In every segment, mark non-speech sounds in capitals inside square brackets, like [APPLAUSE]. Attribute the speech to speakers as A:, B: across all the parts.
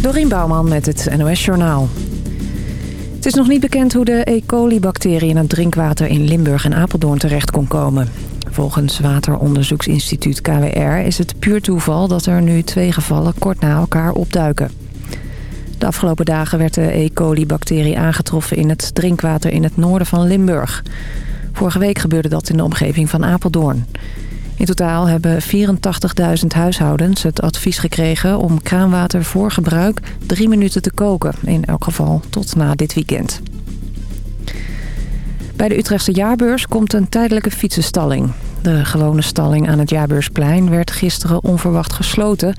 A: Dorien Bouwman met het NOS Journaal. Het is nog niet bekend hoe de E. coli-bacterie in het drinkwater in Limburg en Apeldoorn terecht kon komen. Volgens Wateronderzoeksinstituut KWR is het puur toeval dat er nu twee gevallen kort na elkaar opduiken. De afgelopen dagen werd de E. coli-bacterie aangetroffen in het drinkwater in het noorden van Limburg. Vorige week gebeurde dat in de omgeving van Apeldoorn. In totaal hebben 84.000 huishoudens het advies gekregen om kraanwater voor gebruik drie minuten te koken. In elk geval tot na dit weekend. Bij de Utrechtse jaarbeurs komt een tijdelijke fietsenstalling. De gewone stalling aan het Jaarbeursplein werd gisteren onverwacht gesloten...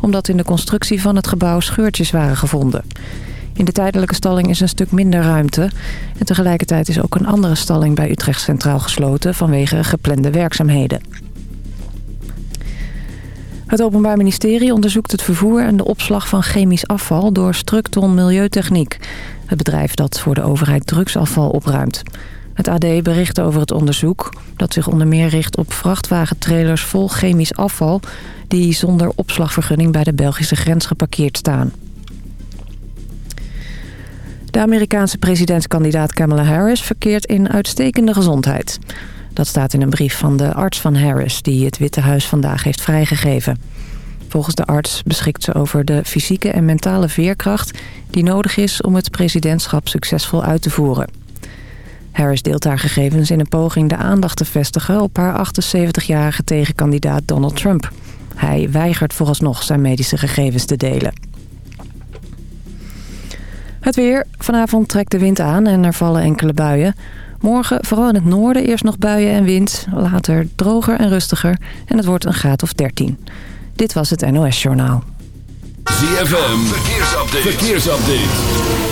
A: omdat in de constructie van het gebouw scheurtjes waren gevonden. In de tijdelijke stalling is een stuk minder ruimte. En tegelijkertijd is ook een andere stalling bij Utrecht Centraal gesloten... vanwege geplande werkzaamheden. Het Openbaar Ministerie onderzoekt het vervoer en de opslag van chemisch afval door Structon Milieutechniek. Het bedrijf dat voor de overheid drugsafval opruimt. Het AD bericht over het onderzoek dat zich onder meer richt op vrachtwagentrailers vol chemisch afval... die zonder opslagvergunning bij de Belgische grens geparkeerd staan. De Amerikaanse presidentskandidaat Kamala Harris verkeert in uitstekende gezondheid. Dat staat in een brief van de arts van Harris die het Witte Huis vandaag heeft vrijgegeven. Volgens de arts beschikt ze over de fysieke en mentale veerkracht... die nodig is om het presidentschap succesvol uit te voeren. Harris deelt haar gegevens in een poging de aandacht te vestigen... op haar 78-jarige tegenkandidaat Donald Trump. Hij weigert vooralsnog zijn medische gegevens te delen. Het weer. Vanavond trekt de wind aan en er vallen enkele buien. Morgen vooral in het noorden eerst nog buien en wind. Later droger en rustiger. En het wordt een graad of 13. Dit was het NOS Journaal.
B: ZFM. Verkeersupdate. Verkeersupdate.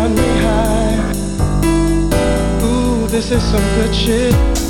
C: got me high. Ooh, this is some good shit.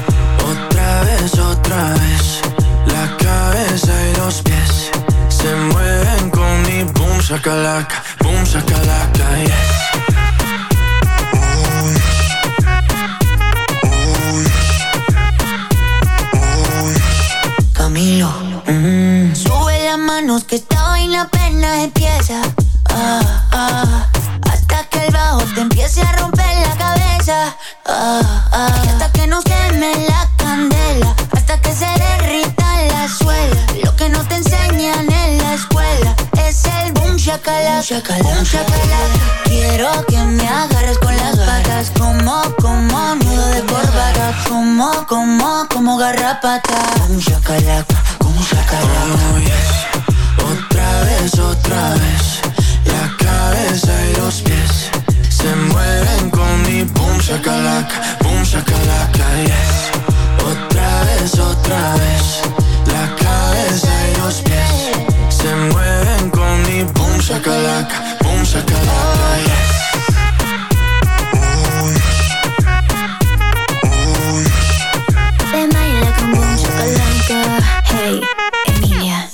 C: Otra vez, otra vez La cabeza y los pies Se mueven con mi boom shakalaka Boom shakalaka, yes Mm. Sube las manos que esta vaina apenas empieza. Ah, ah, hasta que el bajo te empiece a romper la cabeza. Ah, ah. hasta que nos queme la hasta que se derrita
D: la suela. Lo que no te enseñan en la escuela es el boom shakalaka, shakalaka. Shakalaka. Quiero que
C: me agarres con las patas como como nudo de corbata, como como como garrapata. Boom shakalaka, boom shakalaka. Oh, yes. Otra vez, otra vez, la cabeza y los pies se mueven con mi boom shakalaka, boom shakalaka, yes otra vez. La cabeza y los pies Se mueven con mi boom shakalaka Boom shakalaka, yes Oh yes Oh yes baila con boom shakalaka Hey, Emilia.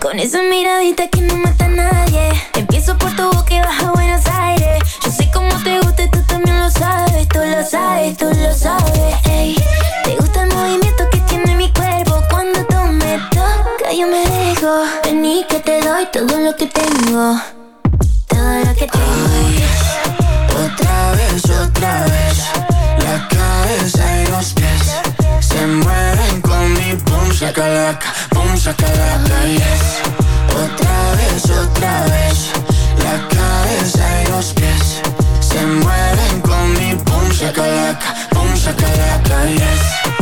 C: Con esa miradita que no mata a nadie. Empiezo por tu boca y baja a Buenos Aires. Yo sé cómo te gusta y tú también lo sabes Tú lo sabes, tú lo sabes. rico. Ven que te doy todo lo que tengo. Todo lo que tengo. Otra vez, otra vez. La cabeza y los pies se mueven con mi pum sacalaca, pum sacalaca, yes. Otra vez, otra vez. La cabeza y los pies se mueven con mi pum sacalaca, pum sacalaca, yes.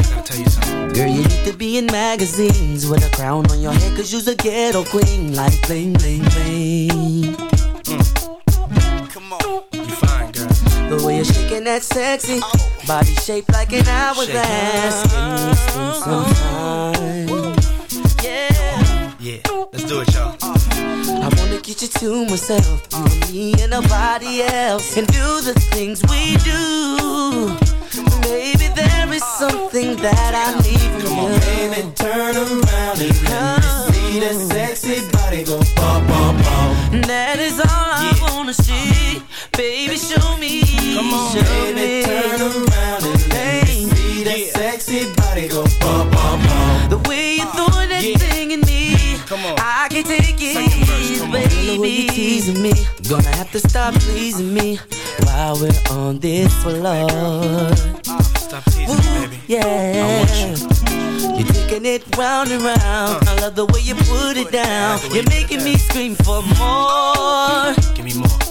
E: I'll tell you something.
F: Girl, you need to be in magazines with a crown on your head, cause you's a ghetto queen. Like bling, bling, bling.
E: Mm. Come on, you fine, girl.
F: The way you're shaking that sexy body shaped like an hourglass. Give me some time. Yeah. Yeah, let's do it, y'all to get you to myself, uh, me and nobody else, and do the things we do. Maybe there is something that I need from
E: Come
F: you.
E: on, baby, turn around and let me see that sexy body go bum, bum, bum.
F: That is all I wanna see. Baby, show me.
E: Come on,
F: show
E: baby,
F: me.
E: turn around and let me see that sexy body go bum, bum, bum.
F: The way you're throwing that
E: Yeah.
F: thing.
E: Come on.
F: I can take it,
E: Second verse, come on.
F: baby. The way you teasing me. Gonna have to stop pleasing me while we're on this floor.
E: Stop teasing me, baby.
F: Yeah.
E: I want you.
F: You're taking it round and round. Uh. I love the way you put it down. You're making me scream for more.
E: Give me more.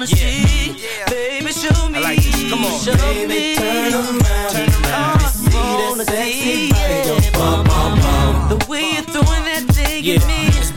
F: wanna see. Baby, show me.
E: Like. Come on,
F: show
E: baby,
F: me.
E: turn around. Turn around.
F: I
E: See
F: wanna
E: that sexy
F: see,
E: body
F: yeah.
E: bum, bum, bum.
F: The way you're throwing that thing
E: Yeah,
F: at me.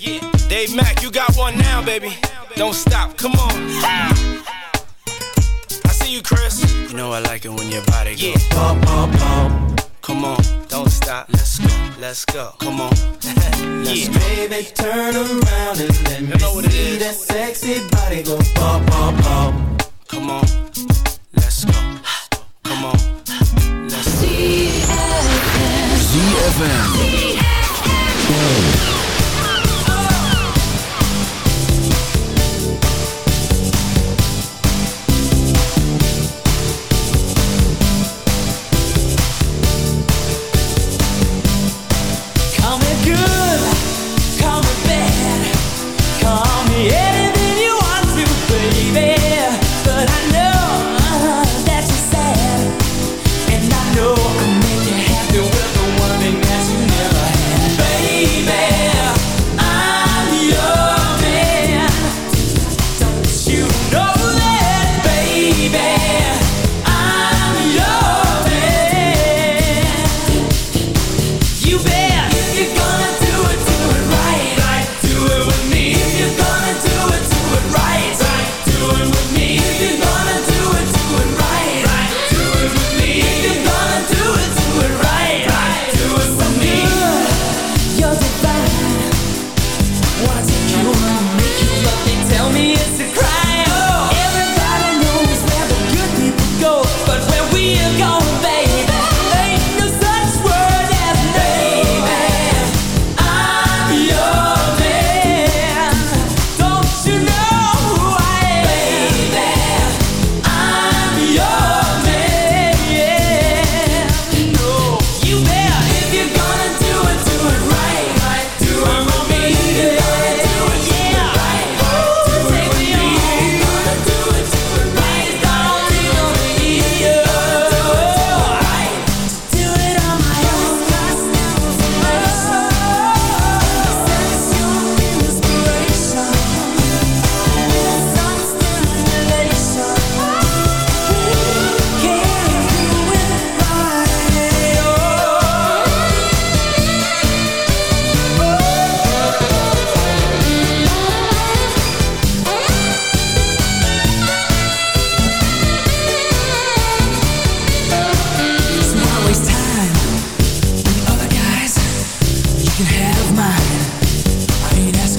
E: Yeah. Dave Mack, you got one now, baby. Don't stop. Come on. I see you, Chris. You know I like it when your body goes yeah. bum, bum, bum. Come on, don't stop. Let's go, let's go. Come on. [LAUGHS] yeah. baby, turn around and let me know what it see is. that sexy body go bum, bum, bum. Come on, let's go. Come on, let's go.
G: ZFM.
F: Call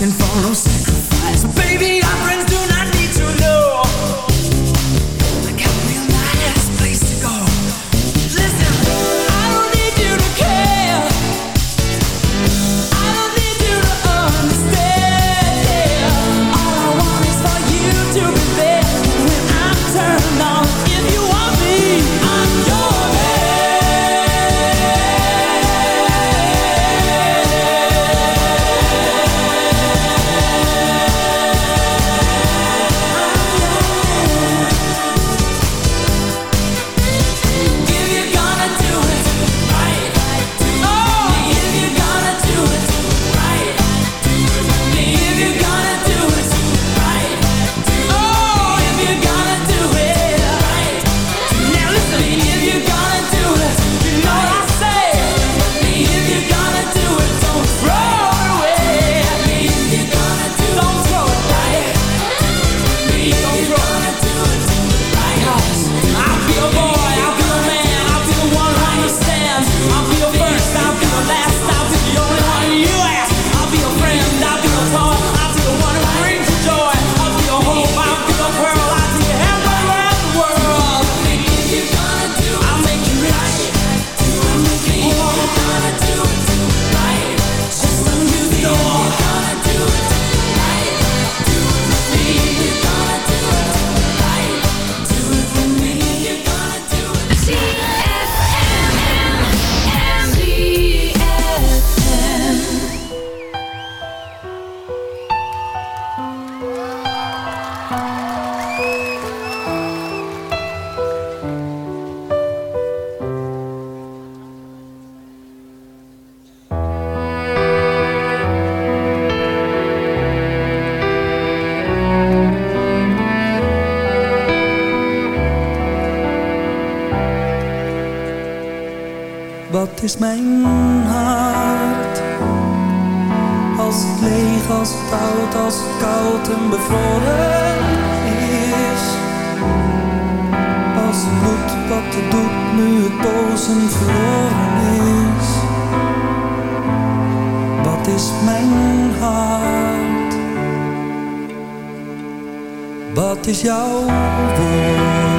H: asking for no is
I: mijn hart. Als het leeg, als het oud, als het koud en bevroren is. Als het doet wat het doet, nu het boze verloren is. Wat is mijn hart? Wat is jouw woord?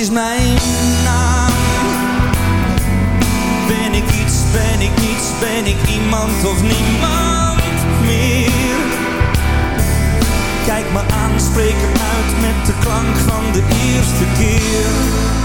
I: is mijn naam. Ben ik iets, ben ik niets, ben ik iemand of niemand meer. Kijk me aan, spreek hem uit met de klank van de eerste keer.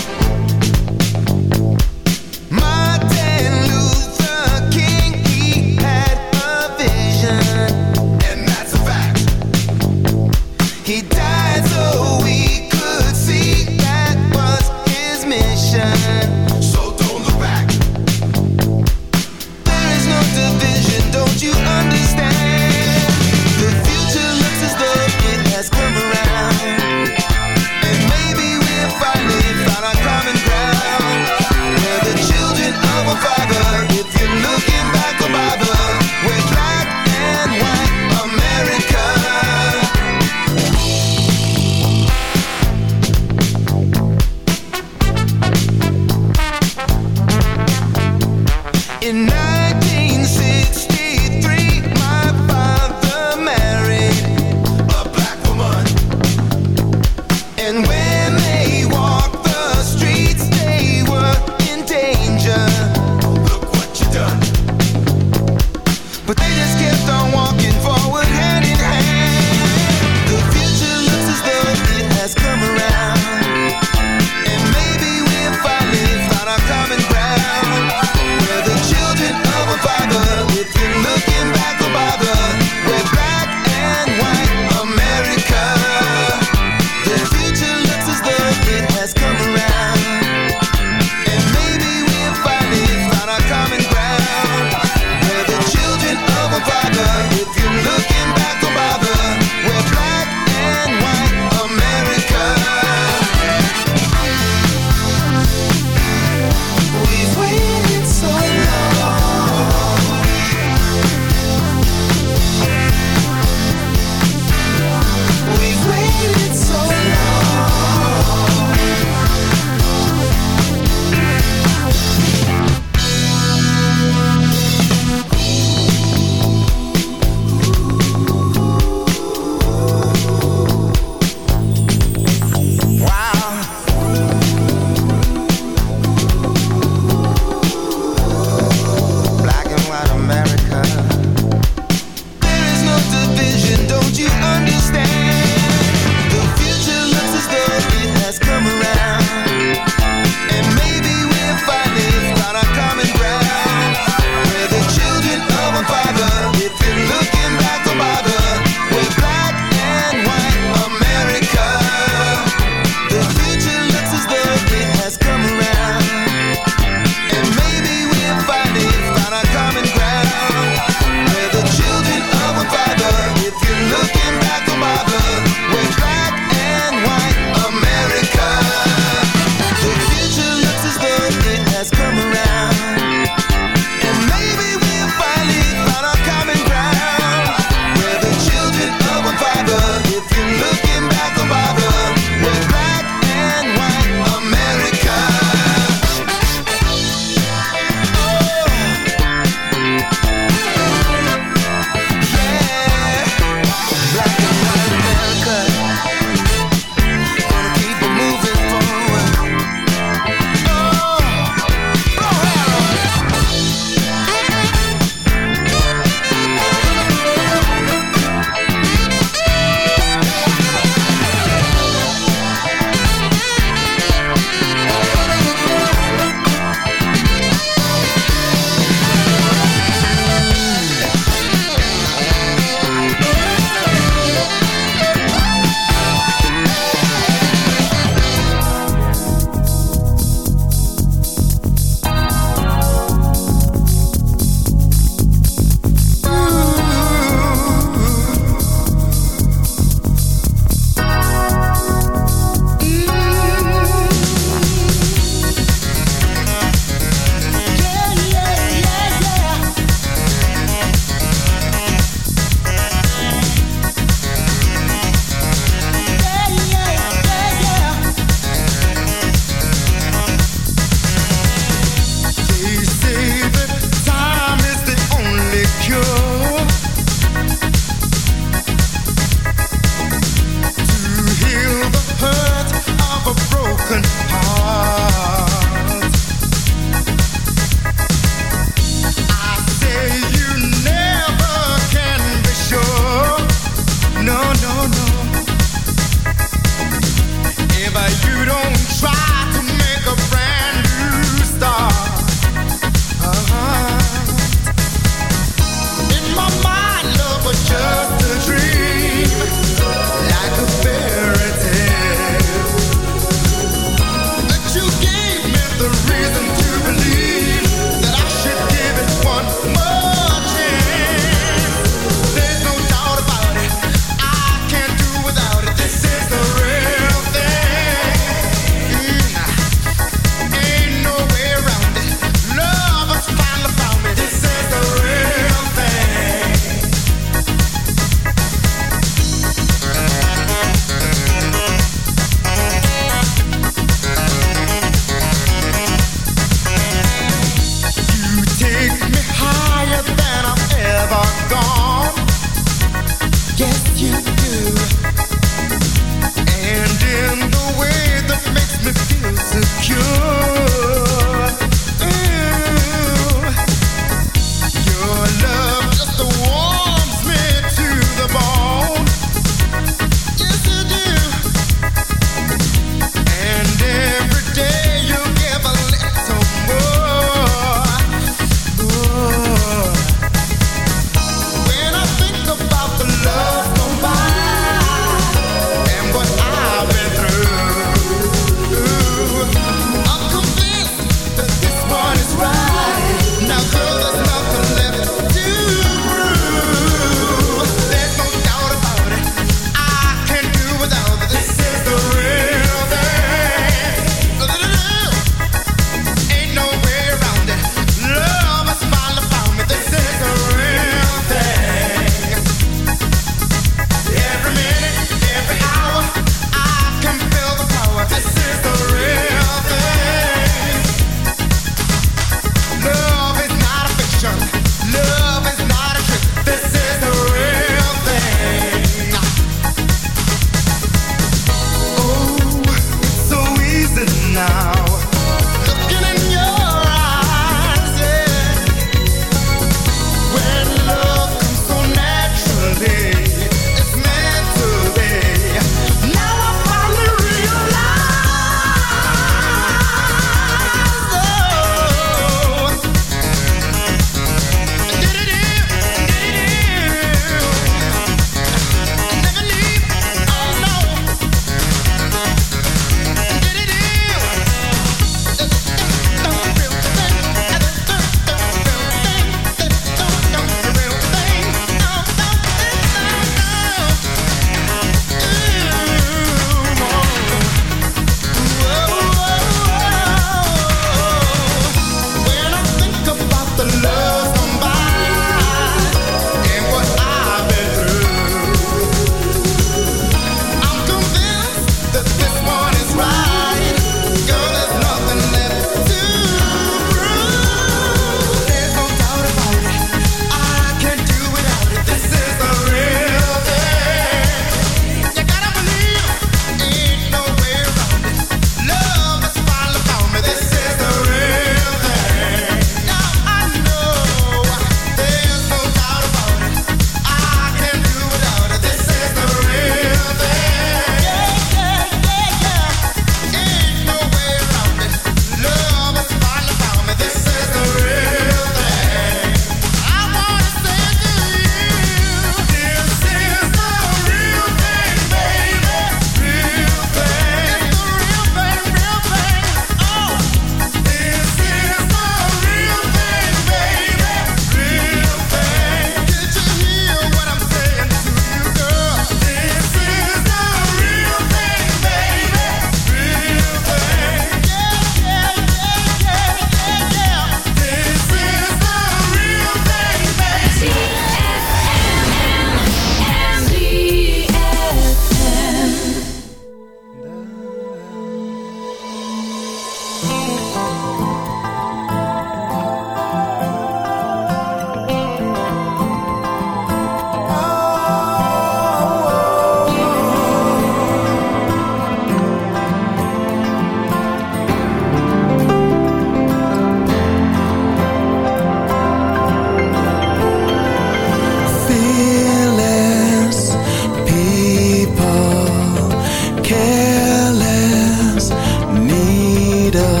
J: leader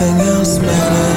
J: nothing else matters.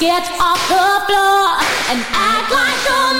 J: get off the floor and act like a